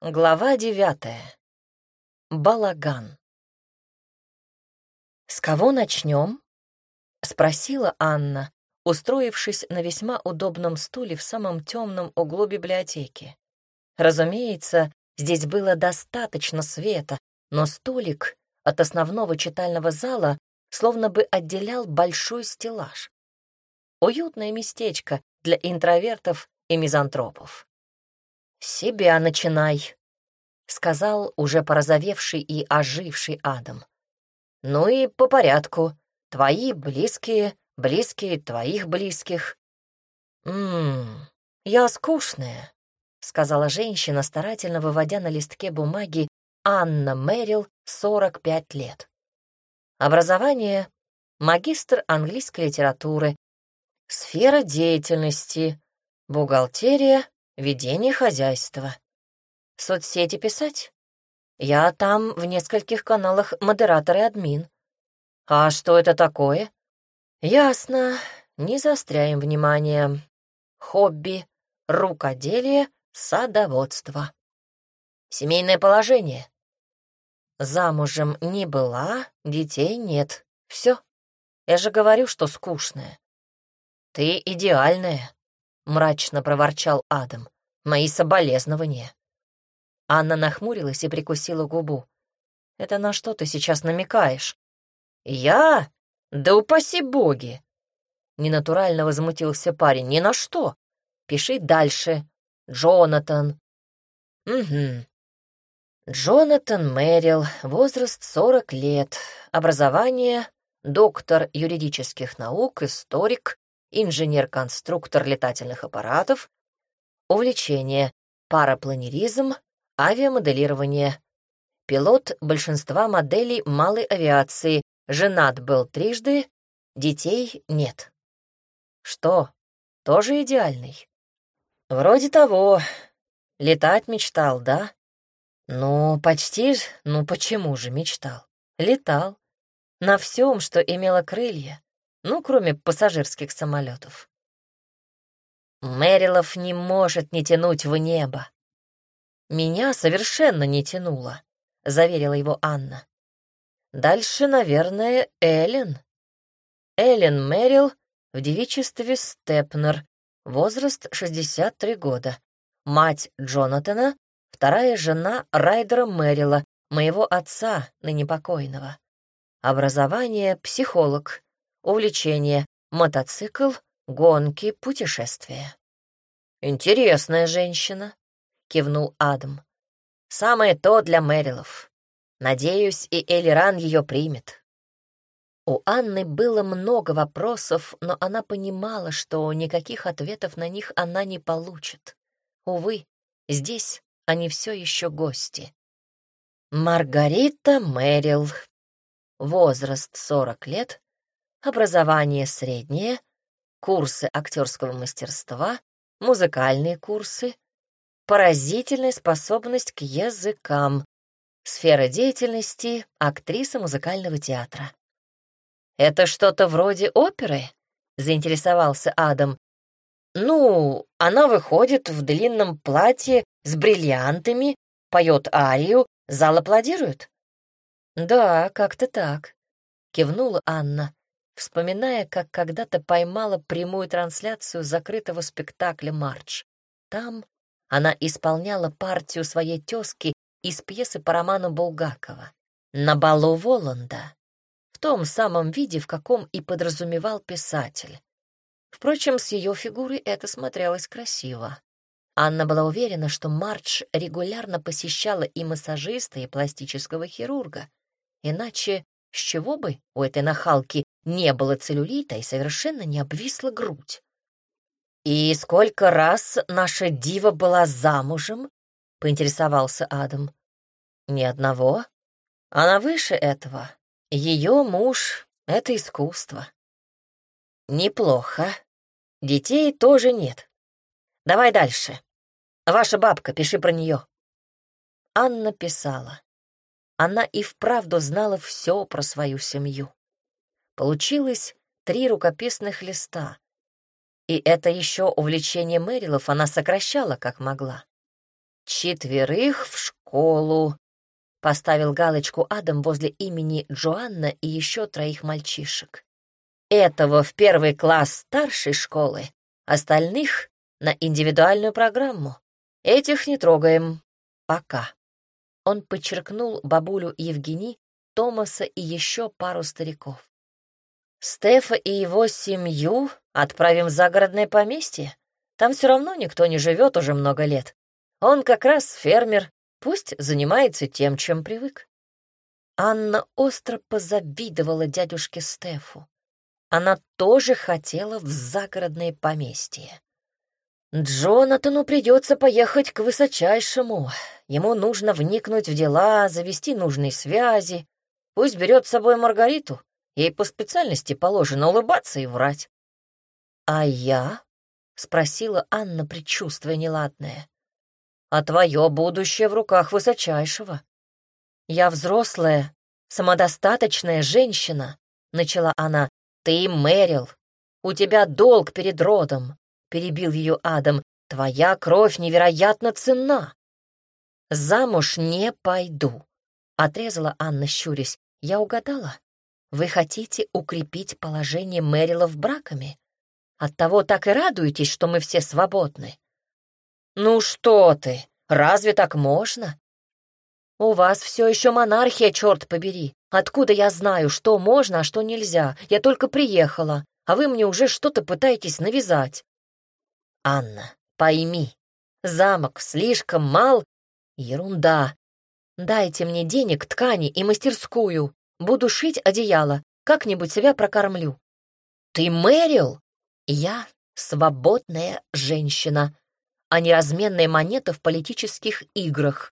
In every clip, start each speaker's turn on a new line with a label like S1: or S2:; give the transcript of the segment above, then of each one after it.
S1: Глава девятая. Балаган. «С кого начнем?» — спросила Анна, устроившись на весьма удобном стуле в самом темном углу библиотеки. Разумеется, здесь было достаточно света, но столик от основного читального зала словно бы отделял большой стеллаж. Уютное местечко для интровертов и мизантропов. «Себя начинай», — сказал уже порозовевший и оживший Адам. «Ну и по порядку. Твои близкие, близкие твоих близких». «Ммм, я скучная», — сказала женщина, старательно выводя на листке бумаги Анна Мэрил, 45 лет. Образование — магистр английской литературы, сфера деятельности, бухгалтерия, Ведение хозяйства. Соцсети писать? Я там в нескольких каналах модератор и админ. А что это такое? Ясно, не заостряем внимание. Хобби, рукоделие, садоводство. Семейное положение. Замужем не была, детей нет. Все. Я же говорю, что скучная. Ты идеальная мрачно проворчал Адам. «Мои соболезнования». Анна нахмурилась и прикусила губу. «Это на что ты сейчас намекаешь?» «Я? Да упаси боги!» Ненатурально возмутился парень. «Ни на что. Пиши дальше. Джонатан». «Угу. Джонатан Мэрил, возраст 40 лет, образование, доктор юридических наук, историк, инженер-конструктор летательных аппаратов, увлечение, парапланеризм, авиамоделирование, пилот большинства моделей малой авиации, женат был трижды, детей нет. Что, тоже идеальный? Вроде того. Летать мечтал, да? Ну, почти ну почему же мечтал? Летал. На всем, что имело крылья. Ну, кроме пассажирских самолетов. Мэрилов не может не тянуть в небо. Меня совершенно не тянуло, заверила его Анна. Дальше, наверное, Эллен. Эллен Мэрил в девичестве Степнер, возраст 63 года. Мать Джонатана, вторая жена Райдера Мэрила, моего отца, ныне покойного. Образование — психолог, увлечение — мотоцикл, гонки, путешествия. «Интересная женщина», — кивнул Адам. «Самое то для Мэрилов. Надеюсь, и Элиран ее примет». У Анны было много вопросов, но она понимала, что никаких ответов на них она не получит. Увы, здесь они все еще гости. Маргарита Мэрил. Возраст 40 лет, образование среднее, курсы актерского мастерства, музыкальные курсы, поразительная способность к языкам, сфера деятельности — актриса музыкального театра. «Это что-то вроде оперы?» — заинтересовался Адам. «Ну, она выходит в длинном платье с бриллиантами, поет арию, зал аплодирует?» «Да, как-то так», — кивнула Анна вспоминая, как когда-то поймала прямую трансляцию закрытого спектакля «Марч». Там она исполняла партию своей тезки из пьесы по роману Булгакова «На балу Воланда», в том самом виде, в каком и подразумевал писатель. Впрочем, с ее фигурой это смотрелось красиво. Анна была уверена, что Марч регулярно посещала и массажиста, и пластического хирурга. Иначе с чего бы у этой нахалки не было целлюлита и совершенно не обвисла грудь? «И сколько раз наша дива была замужем?» — поинтересовался Адам. «Ни одного. Она выше этого. Ее муж — это искусство». «Неплохо. Детей тоже нет. Давай дальше. Ваша бабка, пиши про нее». Анна писала. Она и вправду знала все про свою семью. Получилось три рукописных листа. И это еще увлечение Мэрилов она сокращала как могла. четверых в школу», — поставил галочку Адам возле имени Джоанна и еще троих мальчишек. «Этого в первый класс старшей школы, остальных — на индивидуальную программу. Этих не трогаем. Пока». Он подчеркнул бабулю Евгений, Томаса и еще пару стариков. «Стефа и его семью отправим в загородное поместье. Там все равно никто не живет уже много лет. Он как раз фермер, пусть занимается тем, чем привык». Анна остро позавидовала дядюшке Стефу. Она тоже хотела в загородное поместье. Джонатану придется поехать к высочайшему. Ему нужно вникнуть в дела, завести нужные связи. Пусть берет с собой Маргариту. Ей по специальности положено улыбаться и врать. «А я?» — спросила Анна, предчувствуя неладное. «А твое будущее в руках высочайшего. Я взрослая, самодостаточная женщина», — начала она. «Ты Мэрил. У тебя долг перед родом. — перебил ее Адам, — «твоя кровь невероятно ценна». «Замуж не пойду», — отрезала Анна, щурясь. «Я угадала. Вы хотите укрепить положение Мэрилов браками? Оттого так и радуетесь, что мы все свободны». «Ну что ты, разве так можно?» «У вас все еще монархия, черт побери. Откуда я знаю, что можно, а что нельзя? Я только приехала, а вы мне уже что-то пытаетесь навязать». Анна, пойми, замок слишком мал. Ерунда. Дайте мне денег, ткани и мастерскую. Буду шить одеяло, как-нибудь себя прокормлю. Ты Мэрил? Я свободная женщина, а не разменная монета в политических играх.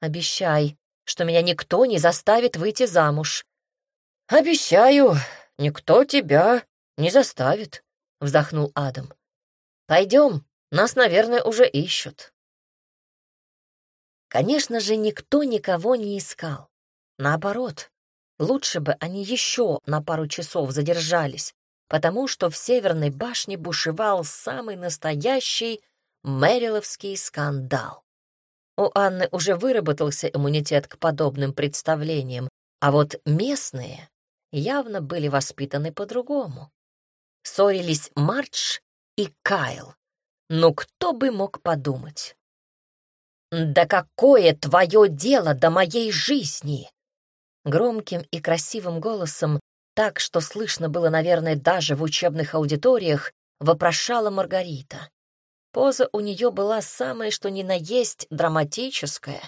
S1: Обещай, что меня никто не заставит выйти замуж. Обещаю, никто тебя не заставит, вздохнул Адам. Пойдем, нас, наверное, уже ищут. Конечно же, никто никого не искал. Наоборот, лучше бы они еще на пару часов задержались, потому что в Северной башне бушевал самый настоящий Мэриловский скандал. У Анны уже выработался иммунитет к подобным представлениям, а вот местные явно были воспитаны по-другому. Ссорились Мардж и Кайл. Ну кто бы мог подумать? «Да какое твое дело до моей жизни?» Громким и красивым голосом, так что слышно было, наверное, даже в учебных аудиториях, вопрошала Маргарита. Поза у нее была самая что ни на есть драматическая.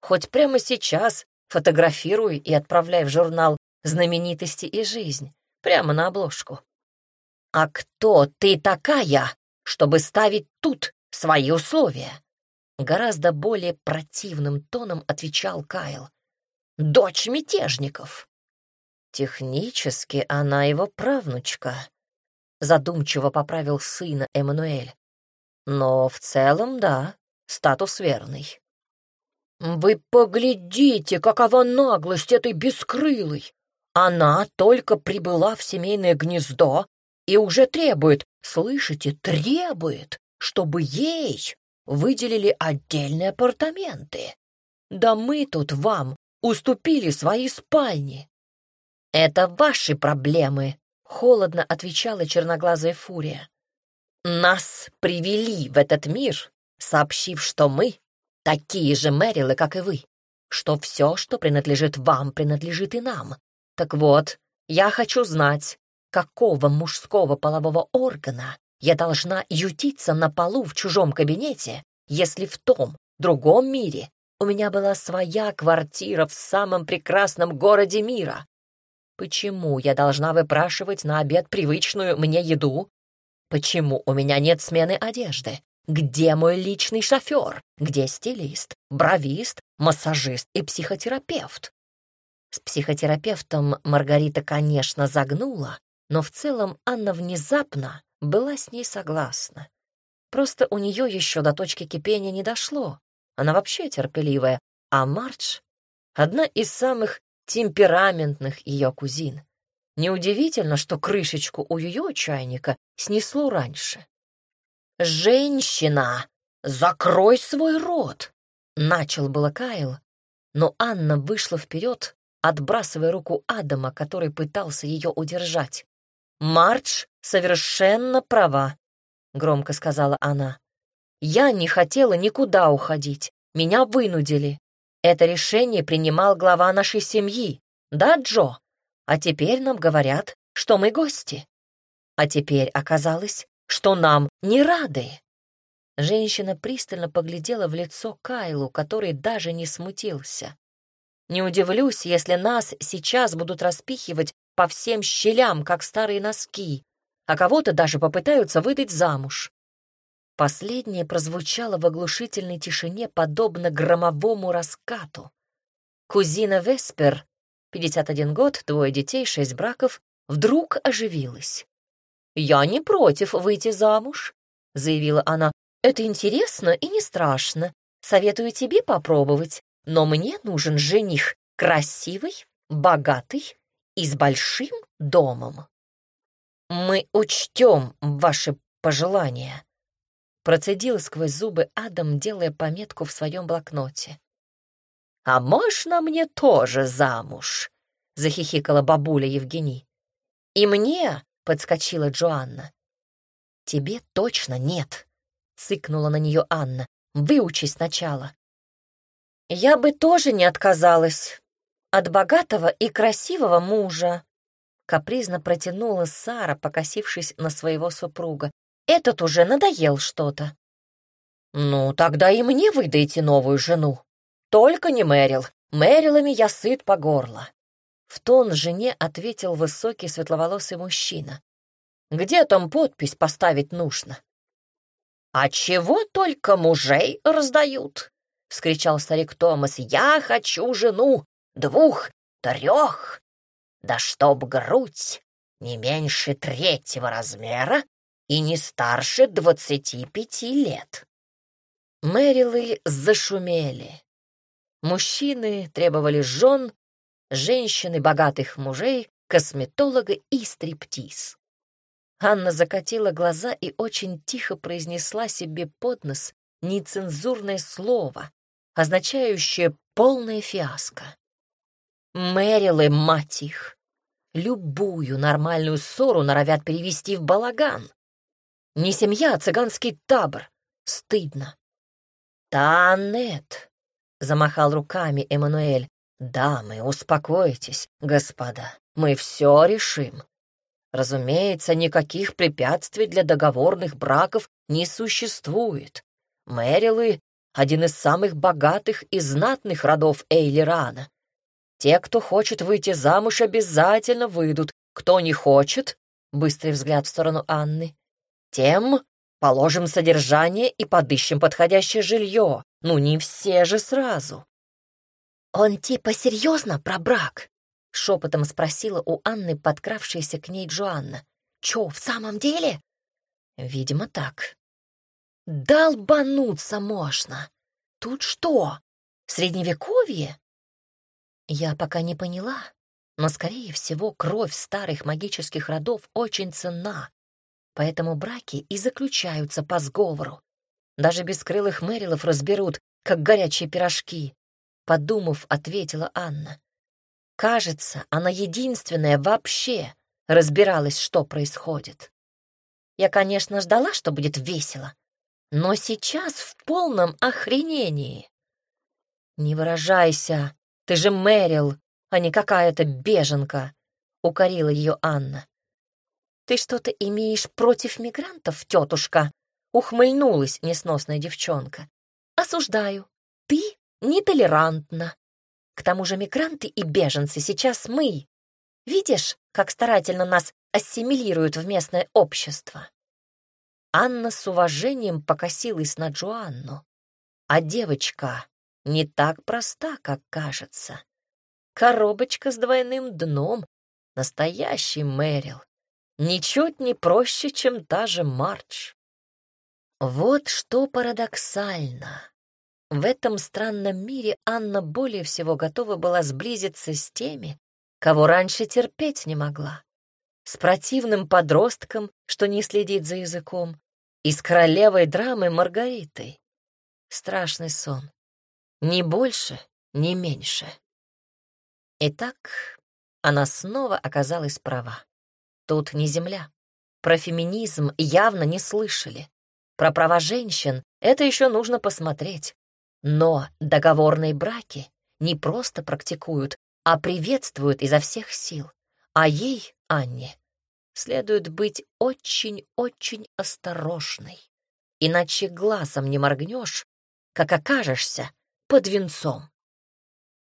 S1: Хоть прямо сейчас фотографируй и отправляй в журнал «Знаменитости и жизнь» прямо на обложку. «А кто ты такая, чтобы ставить тут свои условия?» Гораздо более противным тоном отвечал Кайл. «Дочь мятежников!» «Технически она его правнучка», — задумчиво поправил сына Эммануэль. «Но в целом, да, статус верный». «Вы поглядите, какова наглость этой бескрылой! Она только прибыла в семейное гнездо, и уже требует, слышите, требует, чтобы ей выделили отдельные апартаменты. Да мы тут вам уступили свои спальни. Это ваши проблемы, холодно отвечала черноглазая фурия. Нас привели в этот мир, сообщив, что мы такие же Мэрилы, как и вы, что все, что принадлежит вам, принадлежит и нам. Так вот, я хочу знать, какого мужского полового органа я должна ютиться на полу в чужом кабинете, если в том, другом мире у меня была своя квартира в самом прекрасном городе мира? Почему я должна выпрашивать на обед привычную мне еду? Почему у меня нет смены одежды? Где мой личный шофер? Где стилист, бровист, массажист и психотерапевт? С психотерапевтом Маргарита, конечно, загнула, но в целом Анна внезапно была с ней согласна. Просто у нее еще до точки кипения не дошло. Она вообще терпеливая, а Мардж — одна из самых темпераментных ее кузин. Неудивительно, что крышечку у ее чайника снесло раньше. «Женщина!» закрой свой рот!» — начал было Кайл, но Анна вышла вперед, отбрасывая руку Адама, который пытался ее удержать. «Мардж совершенно права», — громко сказала она. «Я не хотела никуда уходить. Меня вынудили. Это решение принимал глава нашей семьи, да, Джо? А теперь нам говорят, что мы гости. А теперь оказалось, что нам не рады. Женщина пристально поглядела в лицо Кайлу, который даже не смутился. Не удивлюсь, если нас сейчас будут распихивать по всем щелям, как старые носки, а кого-то даже попытаются выдать замуж. Последнее прозвучало в оглушительной тишине, подобно громовому раскату. Кузина Веспер, 51 год, двое детей, шесть браков, вдруг оживилась. «Я не против выйти замуж», — заявила она. «Это интересно и не страшно. Советую тебе попробовать. Но мне нужен жених красивый, богатый и с большим домом». «Мы учтем ваши пожелания», — процедил сквозь зубы Адам, делая пометку в своем блокноте. «А можно мне тоже замуж?» — захихикала бабуля Евгений. «И мне — подскочила Джоанна. «Тебе точно нет», — цыкнула на нее Анна. «Выучи сначала». «Я бы тоже не отказалась от богатого и красивого мужа», — капризно протянула Сара, покосившись на своего супруга. «Этот уже надоел что-то». «Ну, тогда и мне выдайте новую жену. Только не Мэрил. Мэрилами я сыт по горло». В тон жене ответил высокий светловолосый мужчина. «Где там подпись поставить нужно?» «А чего только мужей раздают?» — вскричал старик Томас. «Я хочу жену двух, трех, да чтоб грудь не меньше третьего размера и не старше двадцати пяти лет». Мэрилы зашумели. Мужчины требовали жен, женщины богатых мужей, косметолога и стриптиз. Анна закатила глаза и очень тихо произнесла себе под нос нецензурное слово, означающее полное фиаско. Мэрилы, мать их, любую нормальную ссору норовят перевести в балаган. Не семья, а цыганский табор. Стыдно. «Танет!» — замахал руками Эммануэль. «Дамы, успокойтесь, господа, мы все решим. Разумеется, никаких препятствий для договорных браков не существует. Мэрилы — один из самых богатых и знатных родов Эйлерана. Те, кто хочет выйти замуж, обязательно выйдут. Кто не хочет, — быстрый взгляд в сторону Анны, — тем положим содержание и подыщем подходящее жилье. Ну, не все же сразу. «Он типа серьезно про брак?» — шепотом спросила у Анны подкравшаяся к ней Джоанна. «Чё, в самом деле?» «Видимо, так». «Долбануться можно! Тут что, средневековье?» Я пока не поняла, но, скорее всего, кровь старых магических родов очень ценна, поэтому браки и заключаются по сговору. Даже бескрылых Мэрилов разберут, как горячие пирожки подумав, ответила Анна. Кажется, она единственная вообще разбиралась, что происходит. Я, конечно, ждала, что будет весело, но сейчас в полном охренении. Не выражайся, ты же Мэрил, а не какая-то беженка, укорила ее Анна. Ты что-то имеешь против мигрантов, тетушка? Ухмыльнулась несносная девчонка. Осуждаю. Ты нетолерантно. К тому же мигранты и беженцы сейчас мы. Видишь, как старательно нас ассимилируют в местное общество?» Анна с уважением покосилась на Джоанну. А девочка не так проста, как кажется. Коробочка с двойным дном, настоящий Мэрил. Ничуть не проще, чем та же Марч. Вот что парадоксально. В этом странном мире Анна более всего готова была сблизиться с теми, кого раньше терпеть не могла. С противным подростком, что не следит за языком, и с королевой драмы Маргаритой, Страшный сон. Ни больше, ни меньше. Итак, она снова оказалась права. Тут не земля. Про феминизм явно не слышали. Про права женщин это еще нужно посмотреть. Но договорные браки не просто практикуют, а приветствуют изо всех сил. А ей, Анне, следует быть очень-очень осторожной. Иначе глазом не моргнешь, как окажешься под венцом.